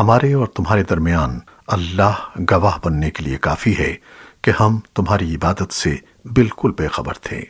ہمارے اور تمہارے درمیان اللہ گواہ بننے کے لیے کافی ہے کہ ہم تمہاری عبادت سے بالکل بے خبر تھے۔